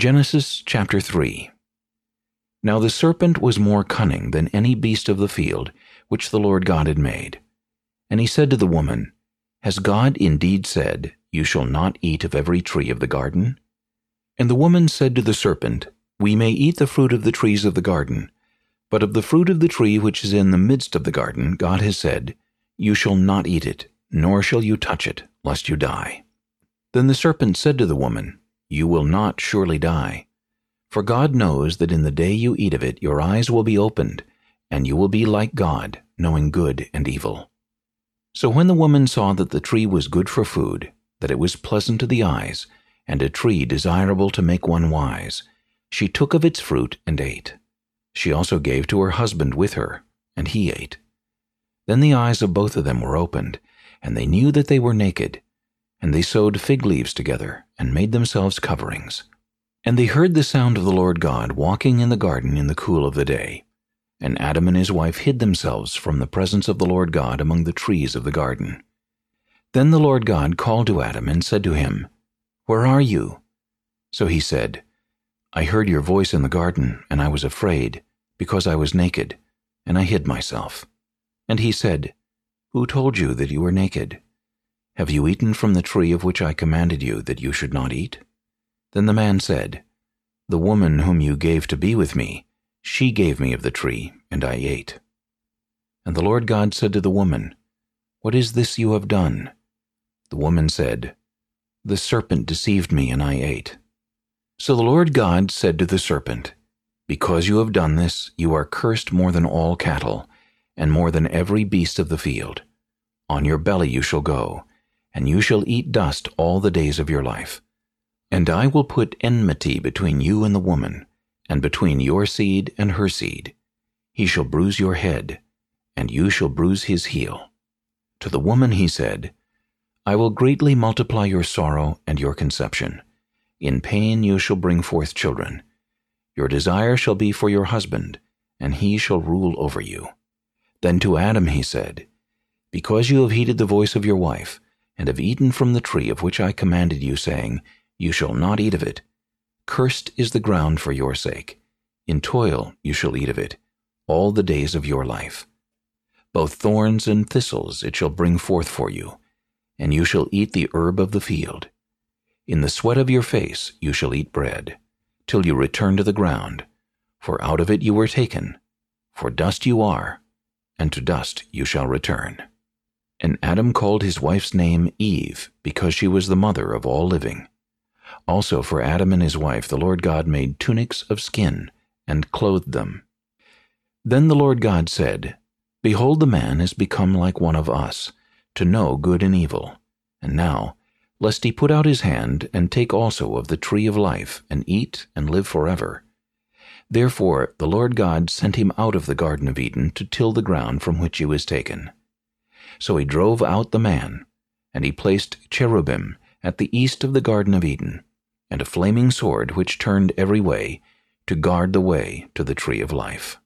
Genesis chapter 3 Now the serpent was more cunning than any beast of the field which the Lord God had made. And he said to the woman, Has God indeed said, You shall not eat of every tree of the garden? And the woman said to the serpent, We may eat the fruit of the trees of the garden, but of the fruit of the tree which is in the midst of the garden God has said, You shall not eat it, nor shall you touch it, lest you die. Then the serpent said to the woman, you will not surely die. For God knows that in the day you eat of it your eyes will be opened, and you will be like God, knowing good and evil. So when the woman saw that the tree was good for food, that it was pleasant to the eyes, and a tree desirable to make one wise, she took of its fruit and ate. She also gave to her husband with her, and he ate. Then the eyes of both of them were opened, and they knew that they were naked, and they sewed fig leaves together, and made themselves coverings. And they heard the sound of the Lord God walking in the garden in the cool of the day. And Adam and his wife hid themselves from the presence of the Lord God among the trees of the garden. Then the Lord God called to Adam and said to him, Where are you? So he said, I heard your voice in the garden, and I was afraid, because I was naked, and I hid myself. And he said, Who told you that you were naked? Have you eaten from the tree of which I commanded you that you should not eat? Then the man said, The woman whom you gave to be with me, she gave me of the tree, and I ate. And the Lord God said to the woman, What is this you have done? The woman said, The serpent deceived me, and I ate. So the Lord God said to the serpent, Because you have done this, you are cursed more than all cattle, and more than every beast of the field. On your belly you shall go, and you shall eat dust all the days of your life. And I will put enmity between you and the woman, and between your seed and her seed. He shall bruise your head, and you shall bruise his heel. To the woman he said, I will greatly multiply your sorrow and your conception. In pain you shall bring forth children. Your desire shall be for your husband, and he shall rule over you. Then to Adam he said, Because you have heeded the voice of your wife, and have eaten from the tree of which I commanded you, saying, You shall not eat of it. Cursed is the ground for your sake. In toil you shall eat of it, all the days of your life. Both thorns and thistles it shall bring forth for you, and you shall eat the herb of the field. In the sweat of your face you shall eat bread, till you return to the ground, for out of it you were taken. For dust you are, and to dust you shall return. And Adam called his wife's name Eve, because she was the mother of all living. Also for Adam and his wife the Lord God made tunics of skin, and clothed them. Then the Lord God said, Behold, the man is become like one of us, to know good and evil. And now, lest he put out his hand, and take also of the tree of life, and eat, and live forever. Therefore the Lord God sent him out of the Garden of Eden to till the ground from which he was taken. So he drove out the man, and he placed cherubim at the east of the Garden of Eden, and a flaming sword which turned every way, to guard the way to the tree of life.